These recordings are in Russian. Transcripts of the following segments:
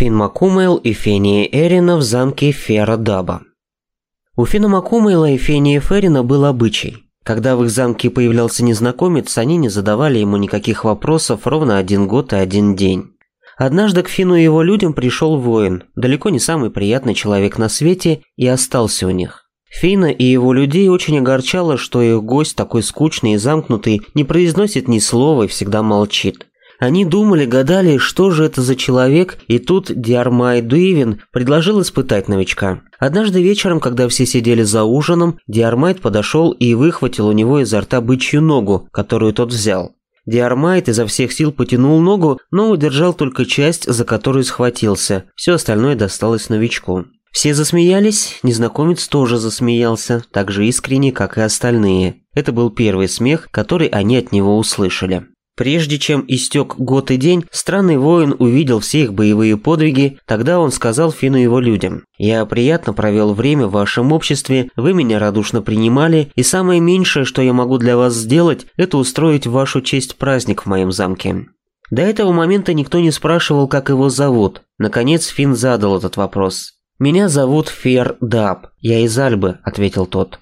Финн Макумейл и Фении Эрина в замке Фера Даба. У Фина Макумейла и Фении Ферина был обычай. Когда в их замке появлялся незнакомец, они не задавали ему никаких вопросов ровно один год и один день. Однажды к Фину и его людям пришел воин, далеко не самый приятный человек на свете, и остался у них. Фина и его людей очень огорчало, что их гость, такой скучный и замкнутый, не произносит ни слова и всегда молчит. Они думали, гадали, что же это за человек, и тут Диармай Дуивин предложил испытать новичка. Однажды вечером, когда все сидели за ужином, Диармайт подошел и выхватил у него изо рта бычью ногу, которую тот взял. Диармайт изо всех сил потянул ногу, но удержал только часть, за которую схватился. Все остальное досталось новичку. Все засмеялись, незнакомец тоже засмеялся, так же искренне, как и остальные. Это был первый смех, который они от него услышали. Прежде чем истек год и день, странный воин увидел все их боевые подвиги, тогда он сказал Фину его людям. «Я приятно провел время в вашем обществе, вы меня радушно принимали, и самое меньшее, что я могу для вас сделать, это устроить в вашу честь праздник в моем замке». До этого момента никто не спрашивал, как его зовут. Наконец Фин задал этот вопрос. «Меня зовут Фер Даб, я из Альбы», — ответил тот.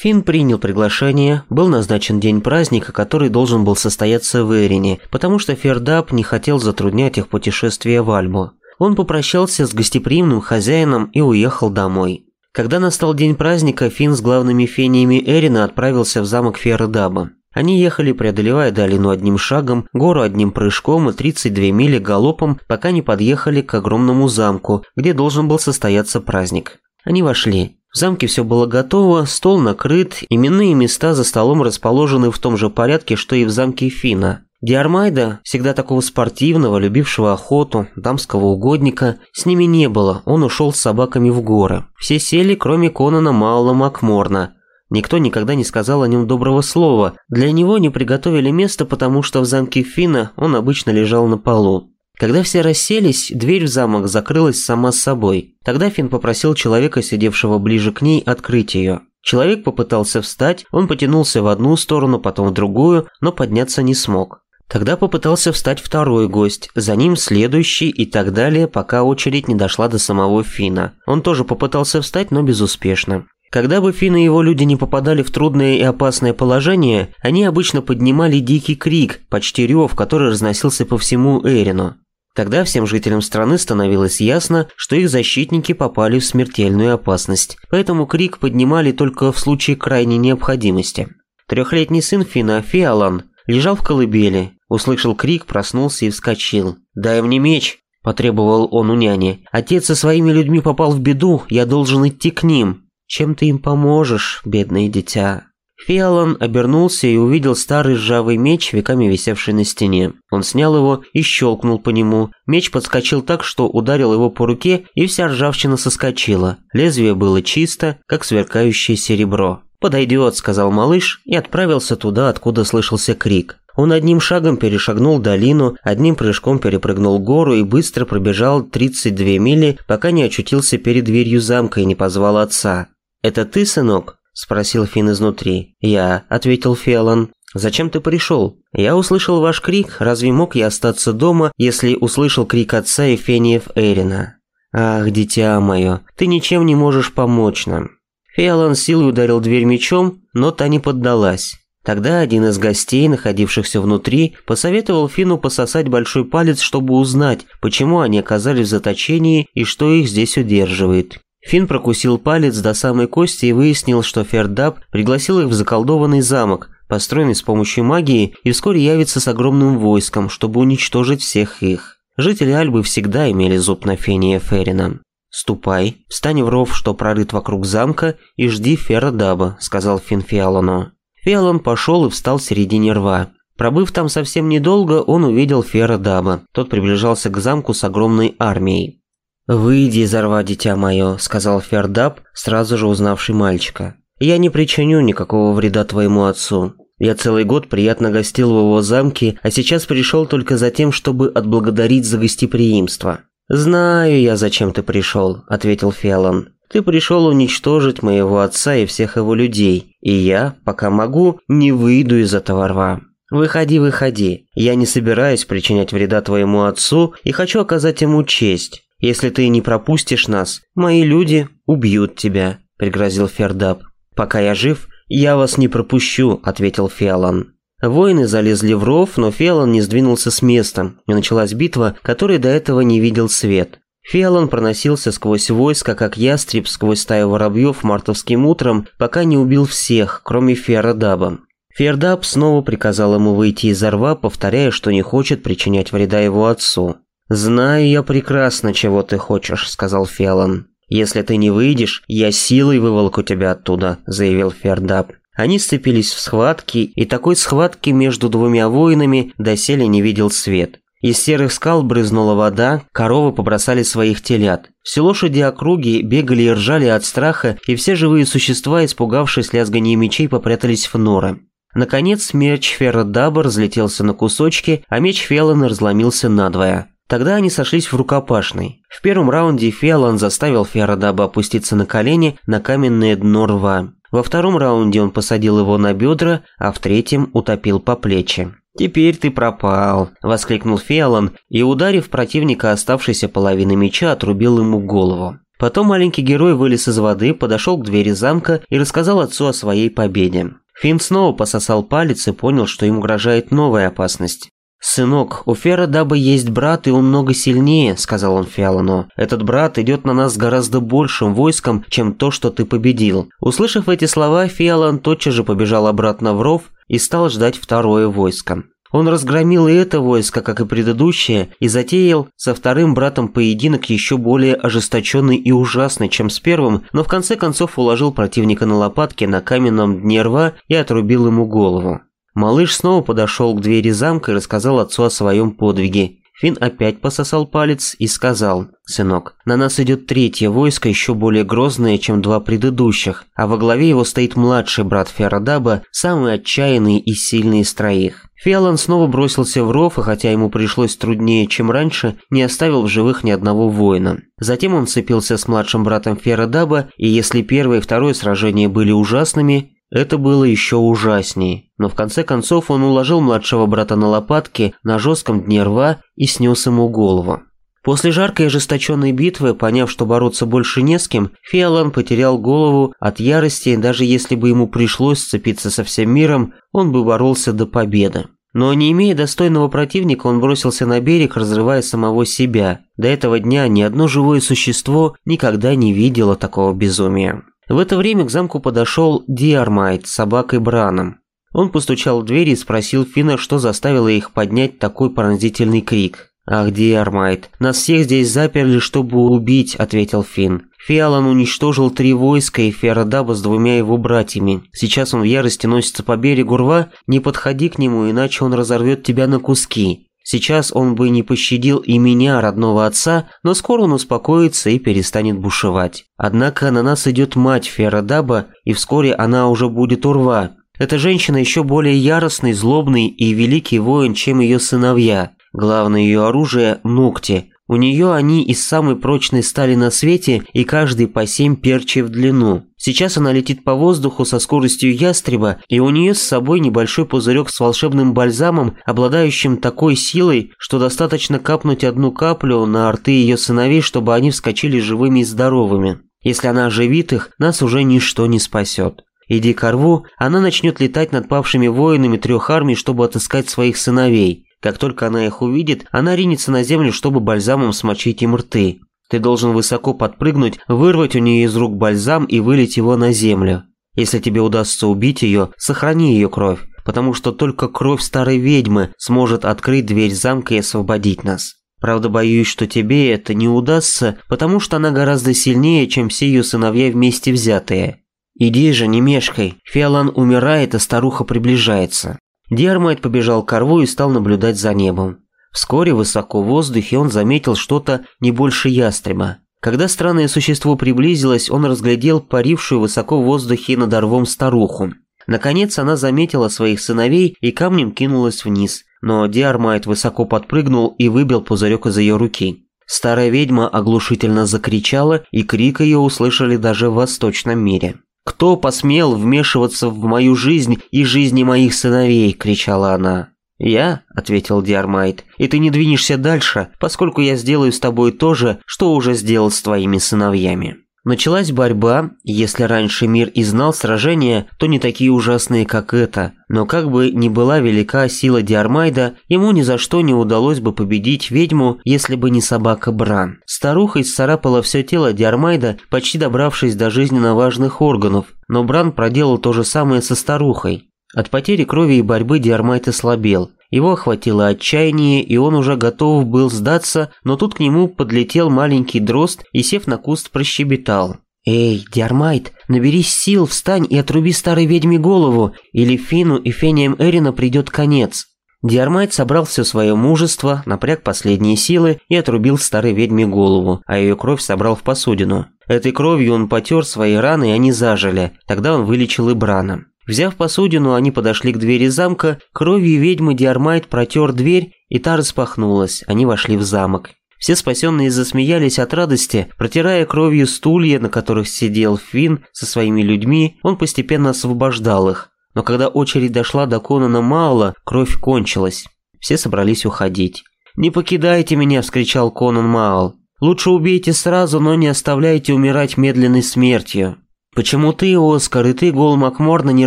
Финн принял приглашение, был назначен день праздника, который должен был состояться в Эрине, потому что Фердап не хотел затруднять их путешествие в Альбу. Он попрощался с гостеприимным хозяином и уехал домой. Когда настал день праздника, Финн с главными фениями Эрина отправился в замок Фердаба. Они ехали, преодолевая долину одним шагом, гору одним прыжком и 32 мили галопом, пока не подъехали к огромному замку, где должен был состояться праздник. Они вошли. В замке все было готово, стол накрыт, именные места за столом расположены в том же порядке, что и в замке Фина. Диармайда, всегда такого спортивного, любившего охоту, дамского угодника, с ними не было, он ушел с собаками в горы. Все сели, кроме Конана Малла Макморна. Никто никогда не сказал о нем доброго слова, для него не приготовили место, потому что в замке Фина он обычно лежал на полу. Когда все расселись, дверь в замок закрылась сама собой. Тогда Финн попросил человека, сидевшего ближе к ней, открыть ее. Человек попытался встать, он потянулся в одну сторону, потом в другую, но подняться не смог. Тогда попытался встать второй гость, за ним следующий и так далее, пока очередь не дошла до самого Фина. Он тоже попытался встать, но безуспешно. Когда бы Финн и его люди не попадали в трудное и опасное положение, они обычно поднимали дикий крик, почти рев, который разносился по всему Эрину. Тогда всем жителям страны становилось ясно, что их защитники попали в смертельную опасность, поэтому крик поднимали только в случае крайней необходимости. Трехлетний сын Фина, Фиалан, лежал в колыбели, услышал крик, проснулся и вскочил. «Дай мне меч!» – потребовал он у няни. «Отец со своими людьми попал в беду, я должен идти к ним!» «Чем ты им поможешь, бедное дитя?» Фиалан обернулся и увидел старый ржавый меч, веками висевший на стене. Он снял его и щелкнул по нему. Меч подскочил так, что ударил его по руке, и вся ржавчина соскочила. Лезвие было чисто, как сверкающее серебро. «Подойдет», — сказал малыш и отправился туда, откуда слышался крик. Он одним шагом перешагнул долину, одним прыжком перепрыгнул гору и быстро пробежал 32 мили, пока не очутился перед дверью замка и не позвал отца. «Это ты, сынок?» – спросил Финн изнутри. «Я», – ответил Фиолан. «Зачем ты пришел? Я услышал ваш крик. Разве мог я остаться дома, если услышал крик отца и Фениев Эрина?» «Ах, дитя мое, ты ничем не можешь помочь нам». Фиолан силой ударил дверь мечом, но та не поддалась. Тогда один из гостей, находившихся внутри, посоветовал Фину пососать большой палец, чтобы узнать, почему они оказались в заточении и что их здесь удерживает. Финн прокусил палец до самой кости и выяснил, что Фердаб пригласил их в заколдованный замок, построенный с помощью магии, и вскоре явится с огромным войском, чтобы уничтожить всех их. Жители Альбы всегда имели зуб на Фене и Ферина. «Ступай, встань в ров, что прорыт вокруг замка, и жди Фердаба», — сказал Финн Фиалону. Фиалон пошел и встал в середине рва. Пробыв там совсем недолго, он увидел Фердаба. Тот приближался к замку с огромной армией. «Выйди из орва, дитя мое», — сказал Фердап, сразу же узнавший мальчика. «Я не причиню никакого вреда твоему отцу. Я целый год приятно гостил в его замке, а сейчас пришел только за тем, чтобы отблагодарить за гостеприимство». «Знаю я, зачем ты пришел», — ответил Фелон. «Ты пришел уничтожить моего отца и всех его людей, и я, пока могу, не выйду из этого рва». «Выходи, выходи. Я не собираюсь причинять вреда твоему отцу и хочу оказать ему честь. Если ты не пропустишь нас, мои люди убьют тебя», – пригрозил Фердап. «Пока я жив, я вас не пропущу», – ответил Фиалан. Воины залезли в ров, но Фиалан не сдвинулся с места, и началась битва, которой до этого не видел свет. Фиалан проносился сквозь войско, как ястреб сквозь стаю воробьев мартовским утром, пока не убил всех, кроме Фердаба. Фердаб снова приказал ему выйти из рва, повторяя, что не хочет причинять вреда его отцу. «Знаю я прекрасно, чего ты хочешь», — сказал Феллон. «Если ты не выйдешь, я силой выволоку тебя оттуда», — заявил Фердап. Они сцепились в схватке, и такой схватки между двумя воинами доселе не видел свет. Из серых скал брызнула вода, коровы побросали своих телят. Все лошади округи бегали и ржали от страха, и все живые существа, испугавшись лязгания мечей, попрятались в норы. Наконец, меч Фердаба разлетелся на кусочки, а меч Феллона разломился надвое. Тогда они сошлись в рукопашной. В первом раунде Фиалан заставил Фиарадаба опуститься на колени на каменное дно рва. Во втором раунде он посадил его на бедра, а в третьем утопил по плечи. «Теперь ты пропал», – воскликнул Фиалан и, ударив противника оставшейся половины меча, отрубил ему голову. Потом маленький герой вылез из воды, подошел к двери замка и рассказал отцу о своей победе. Финн снова пососал палец и понял, что им угрожает новая опасность. «Сынок, у Фера дабы есть брат, и он много сильнее», — сказал он Фиалану. «Этот брат идет на нас с гораздо большим войском, чем то, что ты победил». Услышав эти слова, Фиалан тотчас же побежал обратно в ров и стал ждать второе войско. Он разгромил и это войско, как и предыдущее, и затеял со вторым братом поединок еще более ожесточенный и ужасный, чем с первым, но в конце концов уложил противника на лопатки на каменном дне рва и отрубил ему голову. Малыш снова подошел к двери замка и рассказал отцу о своем подвиге. Финн опять пососал палец и сказал, «Сынок, на нас идет третье войско, еще более грозное, чем два предыдущих, а во главе его стоит младший брат Ферадаба, самый отчаянный и сильный из троих». Фиалан снова бросился в ров, и хотя ему пришлось труднее, чем раньше, не оставил в живых ни одного воина. Затем он цепился с младшим братом Ферадаба, и если первое и второе сражения были ужасными, это было еще ужасней, но в конце концов он уложил младшего брата на лопатки на жестком дне рва и снес ему голову. После жаркой и ожесточенной битвы, поняв, что бороться больше не с кем, Фиолан потерял голову от ярости, даже если бы ему пришлось сцепиться со всем миром, он бы боролся до победы. Но не имея достойного противника, он бросился на берег, разрывая самого себя. До этого дня ни одно живое существо никогда не видело такого безумия. В это время к замку подошел Диармайт с собакой Браном. Он постучал в дверь и спросил Фина, что заставило их поднять такой пронзительный крик. «Ах, Диармайт, нас всех здесь заперли, чтобы убить», — ответил Фин. Фиалан уничтожил три войска и Феродаба с двумя его братьями. Сейчас он в ярости носится по берегу рва, не подходи к нему, иначе он разорвет тебя на куски. Сейчас он бы не пощадил и меня, родного отца, но скоро он успокоится и перестанет бушевать. Однако на нас идет мать Феррадаба, и вскоре она уже будет урва. Эта женщина еще более яростный, злобный и великий воин, чем ее сыновья. Главное ее оружие – ногти – у нее они из самой прочной стали на свете и каждый по 7 перчей в длину. Сейчас она летит по воздуху со скоростью ястреба, и у нее с собой небольшой пузырек с волшебным бальзамом, обладающим такой силой, что достаточно капнуть одну каплю на арты ее сыновей, чтобы они вскочили живыми и здоровыми. Если она оживит их, нас уже ничто не спасет. Иди ко рву, она начнет летать над павшими воинами трех армий, чтобы отыскать своих сыновей. Как только она их увидит, она ринется на землю, чтобы бальзамом смочить им рты. Ты должен высоко подпрыгнуть, вырвать у нее из рук бальзам и вылить его на землю. Если тебе удастся убить ее, сохрани ее кровь, потому что только кровь старой ведьмы сможет открыть дверь замка и освободить нас. Правда, боюсь, что тебе это не удастся, потому что она гораздо сильнее, чем все ее сыновья вместе взятые. Иди же, не мешкай. Фиолан умирает, а старуха приближается. Диармайт побежал к корву и стал наблюдать за небом. Вскоре высоко в воздухе он заметил что-то не больше ястреба. Когда странное существо приблизилось, он разглядел парившую высоко в воздухе над орвом старуху. Наконец она заметила своих сыновей и камнем кинулась вниз, но Диармайт высоко подпрыгнул и выбил пузырек из ее руки. Старая ведьма оглушительно закричала, и крик ее услышали даже в восточном мире. «Кто посмел вмешиваться в мою жизнь и жизни моих сыновей?» – кричала она. «Я?» – ответил Диармайт. «И ты не двинешься дальше, поскольку я сделаю с тобой то же, что уже сделал с твоими сыновьями». Началась борьба, если раньше мир и знал сражения, то не такие ужасные, как это. Но как бы ни была велика сила Диармайда, ему ни за что не удалось бы победить ведьму, если бы не собака Бран. Старуха исцарапала все тело Диармайда, почти добравшись до жизненно важных органов, но Бран проделал то же самое со старухой. От потери крови и борьбы Диармайд ослабел, его охватило отчаяние, и он уже готов был сдаться, но тут к нему подлетел маленький дрозд и, сев на куст, прощебетал. «Эй, Диармайт, наберись сил, встань и отруби старой ведьме голову, или Фину и Фениям Эрина придет конец». Диармайт собрал все свое мужество, напряг последние силы и отрубил старой ведьме голову, а ее кровь собрал в посудину. Этой кровью он потер свои раны, и они зажили. Тогда он вылечил и Брана. Взяв посудину, они подошли к двери замка, кровью ведьмы Диармайт протер дверь, и та распахнулась, они вошли в замок. Все спасенные засмеялись от радости, протирая кровью стулья, на которых сидел Финн со своими людьми, он постепенно освобождал их. Но когда очередь дошла до Конана Маула, кровь кончилась. Все собрались уходить. «Не покидайте меня!» – вскричал Конан Маул. «Лучше убейте сразу, но не оставляйте умирать медленной смертью». Почему ты, Оскар, и ты, Гол Макморна, не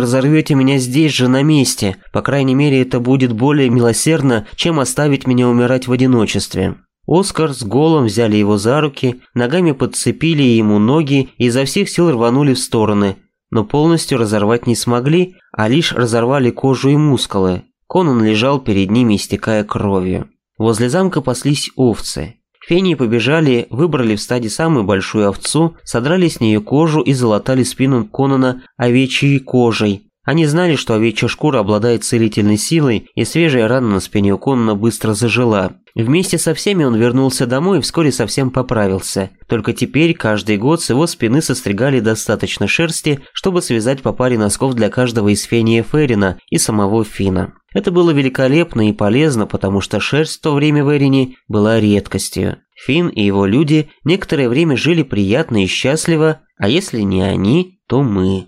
разорвете меня здесь же, на месте? По крайней мере, это будет более милосердно, чем оставить меня умирать в одиночестве». Оскар с Голом взяли его за руки, ногами подцепили ему ноги и изо всех сил рванули в стороны, но полностью разорвать не смогли, а лишь разорвали кожу и мускулы. Конан лежал перед ними, истекая кровью. Возле замка паслись овцы. Фении побежали, выбрали в стаде самую большую овцу, содрали с нее кожу и залатали спину Конона овечьей кожей. Они знали, что овечья шкура обладает целительной силой, и свежая рана на спине у Конона быстро зажила. Вместе со всеми он вернулся домой и вскоре совсем поправился. Только теперь каждый год с его спины состригали достаточно шерсти, чтобы связать по паре носков для каждого из Фения Ферина и самого Фина. Это было великолепно и полезно, потому что шерсть в то время в Эрине была редкостью. Финн и его люди некоторое время жили приятно и счастливо, а если не они, то мы.